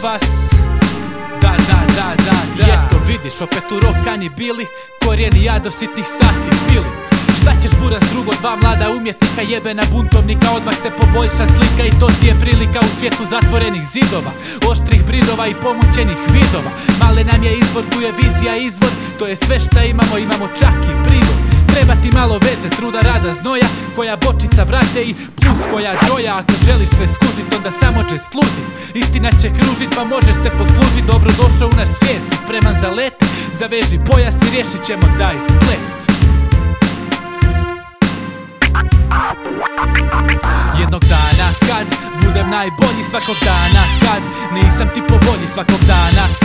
fas. Da, da, da, da, da. I eto vidiš, opet u rokani bili. Korijeni ja do sitnih sati pili Šta ćeš buras drugo, dva mlada umjetnika Jebena buntovnika, odmah se poboljša slika I to ti je prilika u svijetu zatvorenih zidova Oštrih bridova i pomućenih vidova. Male nam je izvor, tu je vizija izvor. To je sve šta imamo, imamo čak i privod Treba ti malo veze, truda, rada, znoja Koja bočica, brate, i plus koja džoja. Ako želiš sve skužit, onda samo će sluzi Istina će kružit, pa možeš se poslužit. Dobro došao u naš svijet, si spreman za let. Zaveži pojas i riješit ćemo daj splet. Jednog dana kad budem najbolji svakog dana Kad nisam ti po volji svakog dana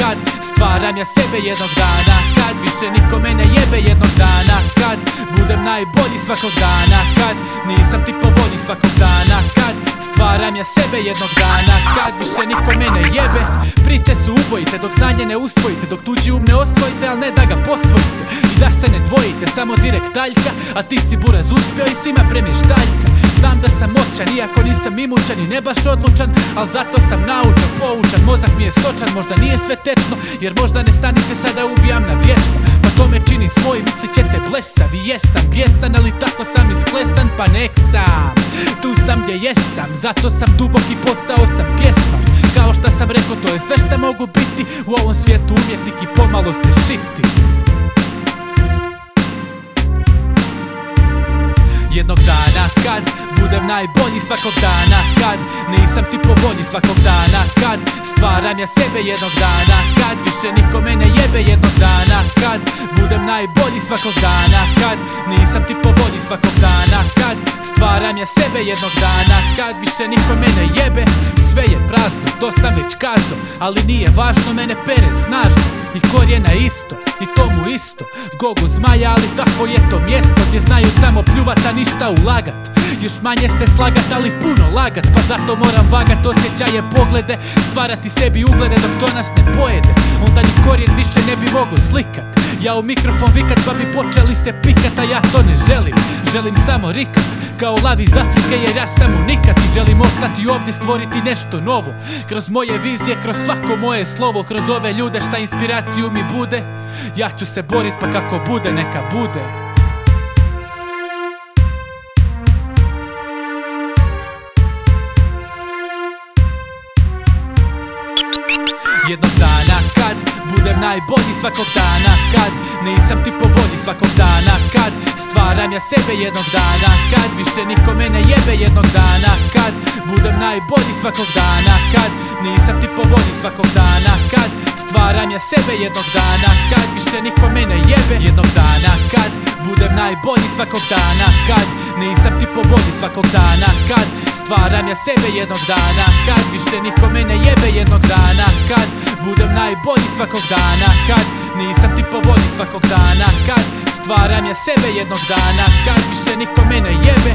stvaram ja sebe jednog dana. Kad više niko mene jebe jednog dana. Kad budem najbolji svakog dana. Kad nisam ti po svakog dana. Kad stvaram ja sebe jednog dana. Kad više niko mene jebe. Priče su ubojite dok znanje ne usvojite. Dok tuđi um ne osvojite, al ne da ga posvojite. I da se ne dvojite, samo direkt taljka A ti si buraz uspio i svima premještaljka Znam da sam moćan, iako nisam imućan i ne baš odlučan Al zato sam naučan, poučan, mozak mi je sočan Možda nije sve tečno, jer možda ne stanice sada ubijam na vječno. Pa to me čini svoj, mislit ćete blesav I jesam. Bijestan, ali tako sam isklesan, pa nek sam. Tu sam gdje jesam, zato sam dubok i postao sam pjesmar Kao što sam rekao, to je sve što mogu biti. U ovom svijetu umjetnik i pomalo se šiti Jednog dana. Kad budem najbolji svakog dana. Kad nisam ti po volji svakog dana. Kad stvaram ja sebe jednog dana. Kad više niko mene jebe jednog dana. Kad budem najbolji svakog dana. Kad nisam ti po volji svakog dana. Kad stvaram ja sebe jednog dana. Kad više niko mene jebe. Sve je prazno, to sam već kazao Ali nije važno, mene pere snažno I korijena isto, i tomu isto. Gogu zmaja, ali tako je to mjesto Gdje znaju samo pljuvat, a ništa ulagat. Još manje se slagat, ali puno lagat. Pa zato moram vagat osjećaje, poglede Stvarati sebi uglede dok to nas ne pojede. Onda ni korijen više ne bi mogo slikat Ja u mikrofon vikat pa bi počeli se pikat A ja to ne želim, želim samo rikat Kao lavi iz Afrike jer ja sam unikat I želim ostati ovdje stvoriti nešto novo. Kroz moje vizije, kroz svako moje slovo Kroz ove ljude šta inspiraciju mi bude. Ja ću se borit pa kako bude neka bude Jednog dana kad budem najbolji svakog dana Kad nisam ti po volji svakog dana Kad stvaram ja sebe jednog dana Kad više niko mene jebe jednog dana Kad budem najbolji svakog dana Kad nisam ti po volji svakog dana Kad stvaram ja sebe jednog dana Kad više niko mene jebe jednog dana Kad budem najbolji svakog dana Kad nisam ti po volji svakog dana Kad stvaram ja sebe jednog dana. Kad više niko mene jebe jednog dana. Kad budem najbolji svakog dana. Kad nisam ti po svakog dana. Kad stvaram ja sebe jednog dana. Kad više niko mene jebe